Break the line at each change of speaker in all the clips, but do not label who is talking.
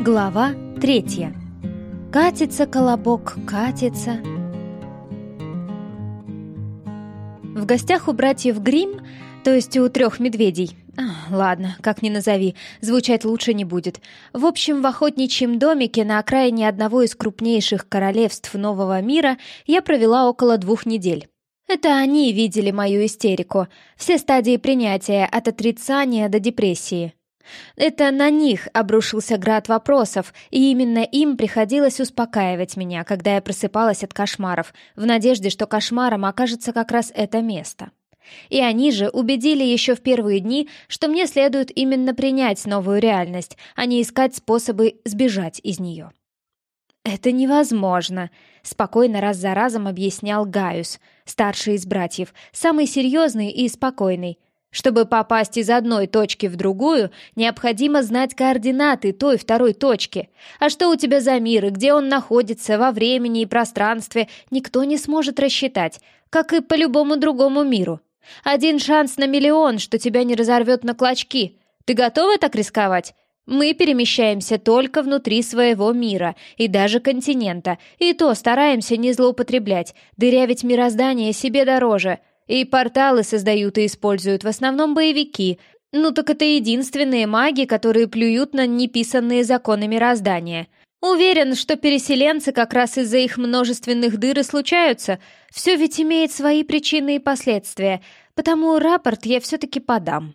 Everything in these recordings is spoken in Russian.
Глава третья. Катится колобок, катится. В гостях у братьев Грим, то есть у трех медведей. А, ладно, как ни назови, звучать лучше не будет. В общем, в охотничьем домике на окраине одного из крупнейших королевств Нового мира я провела около двух недель. Это они видели мою истерику, все стадии принятия от отрицания до депрессии. Это на них обрушился град вопросов, и именно им приходилось успокаивать меня, когда я просыпалась от кошмаров, в надежде, что кошмаром окажется как раз это место. И они же убедили еще в первые дни, что мне следует именно принять новую реальность, а не искать способы сбежать из нее. «Это невозможно», — спокойно раз за разом объяснял Гaius, старший из братьев, самый серьезный и спокойный — чтобы попасть из одной точки в другую, необходимо знать координаты той второй точки. А что у тебя за мир и где он находится во времени и пространстве, никто не сможет рассчитать, как и по любому другому миру. Один шанс на миллион, что тебя не разорвет на клочки. Ты готова так рисковать? Мы перемещаемся только внутри своего мира и даже континента, и то стараемся не злоупотреблять, дырявить мироздание себе дороже — и порталы создают и используют в основном боевики. Ну так это единственные маги, которые плюют на неписанные законы мироздания. Уверен, что переселенцы как раз из-за их множественных дыр и случаются. Все ведь имеет свои причины и последствия, потому рапорт я все-таки подам.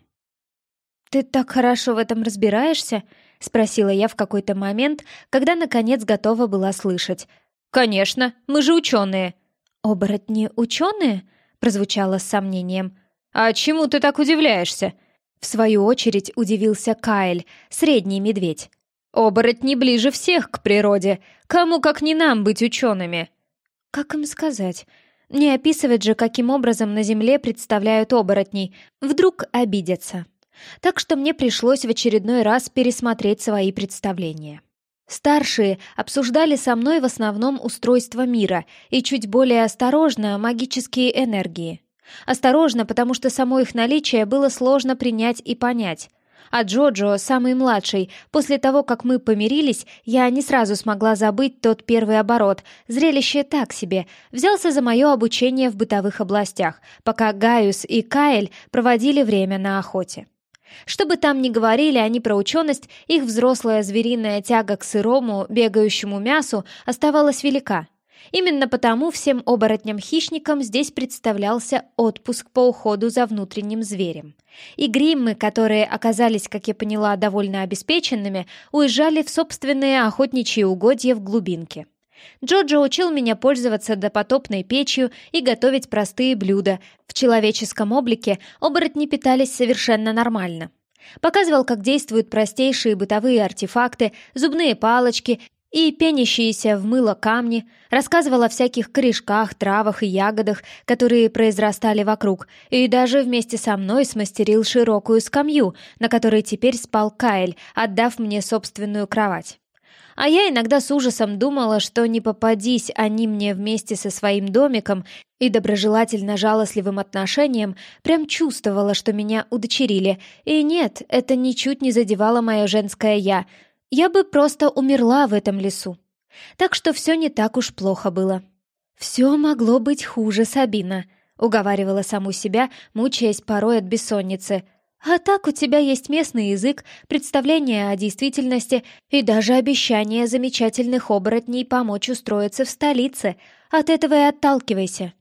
«Ты так хорошо в этом разбираешься?» — спросила я в какой-то момент, когда, наконец, готова была слышать. «Конечно, мы же ученые». «Оборотни ученые?» Прозвучало с сомнением. «А чему ты так удивляешься?» В свою очередь удивился Кайль, средний медведь. «Оборотни ближе всех к природе. Кому, как не нам, быть учеными?» «Как им сказать?» Не описывать же, каким образом на Земле представляют оборотней. Вдруг обидятся. Так что мне пришлось в очередной раз пересмотреть свои представления. Старшие обсуждали со мной в основном устройство мира и чуть более осторожно магические энергии. Осторожно, потому что само их наличие было сложно принять и понять. А Джоджо, самый младший, после того, как мы помирились, я не сразу смогла забыть тот первый оборот. Зрелище так себе. Взялся за мое обучение в бытовых областях, пока Гaius и Каэль проводили время на охоте. Что бы там ни говорили они про ученость, их взрослая звериная тяга к сырому, бегающему мясу оставалась велика. Именно потому всем оборотням-хищникам здесь представлялся отпуск по уходу за внутренним зверем. И гриммы, которые оказались, как я поняла, довольно обеспеченными, уезжали в собственные охотничьи угодья в глубинке. Джоджо учил меня пользоваться допотопной печью и готовить простые блюда. В человеческом облике оборотни питались совершенно нормально. Показывал, как действуют простейшие бытовые артефакты, зубные палочки и пенящиеся в мыло камни, рассказывал о всяких корешках, травах и ягодах, которые произрастали вокруг, и даже вместе со мной смастерил широкую скамью, на которой теперь спал Кайль, отдав мне собственную кровать. А я иногда с ужасом думала, что не попадись они мне вместе со своим домиком и доброжелательно жалостливым отношением, прям чувствовала, что меня удочерили. И нет, это ничуть не задевало мое женское «я». Я бы просто умерла в этом лесу. Так что все не так уж плохо было. «Все могло быть хуже, Сабина», — уговаривала саму себя, мучаясь порой от бессонницы — а так у тебя есть местный язык, представление о действительности и даже обещание замечательных оборотней помочь устроиться в столице. От этого и отталкивайся.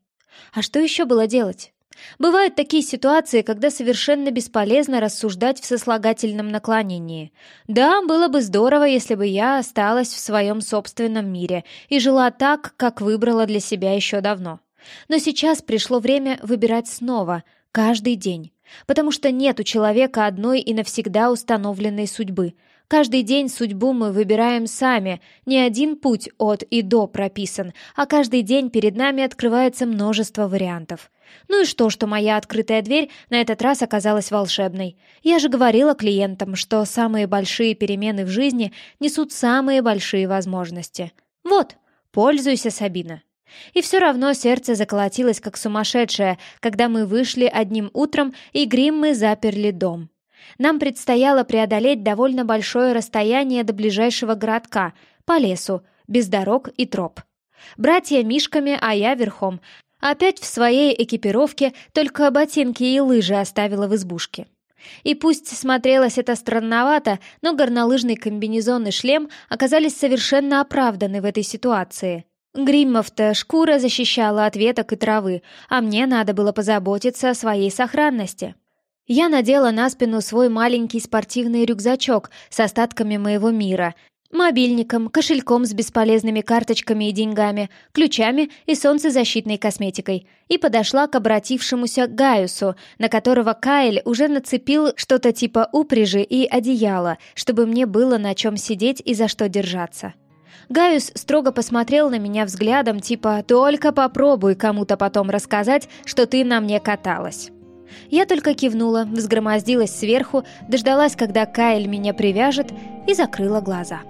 А что еще было делать? Бывают такие ситуации, когда совершенно бесполезно рассуждать в сослагательном наклонении. Да, было бы здорово, если бы я осталась в своем собственном мире и жила так, как выбрала для себя еще давно. Но сейчас пришло время выбирать снова, каждый день. Потому что нет у человека одной и навсегда установленной судьбы. Каждый день судьбу мы выбираем сами, не один путь от и до прописан, а каждый день перед нами открывается множество вариантов. Ну и что, что моя открытая дверь на этот раз оказалась волшебной? Я же говорила клиентам, что самые большие перемены в жизни несут самые большие возможности. Вот, пользуйся, Сабина. И все равно сердце заколотилось как сумасшедшее, когда мы вышли одним утром и гриммы заперли дом. Нам предстояло преодолеть довольно большое расстояние до ближайшего городка, по лесу, без дорог и троп. Братья мишками, а я верхом. Опять в своей экипировке, только ботинки и лыжи оставила в избушке. И пусть смотрелось это странновато, но горнолыжный комбинезон и шлем оказались совершенно оправданы в этой ситуации. Гриммов-то шкура защищала от веток и травы, а мне надо было позаботиться о своей сохранности. Я надела на спину свой маленький спортивный рюкзачок с остатками моего мира, мобильником, кошельком с бесполезными карточками и деньгами, ключами и солнцезащитной косметикой, и подошла к обратившемуся Гаюсу, на которого Каэль уже нацепил что-то типа упряжи и одеяла, чтобы мне было на чем сидеть и за что держаться. Гаюс строго посмотрел на меня взглядом типа «Только попробуй кому-то потом рассказать, что ты на мне каталась». Я только кивнула, взгромоздилась сверху, дождалась, когда Каэль меня привяжет, и закрыла глаза.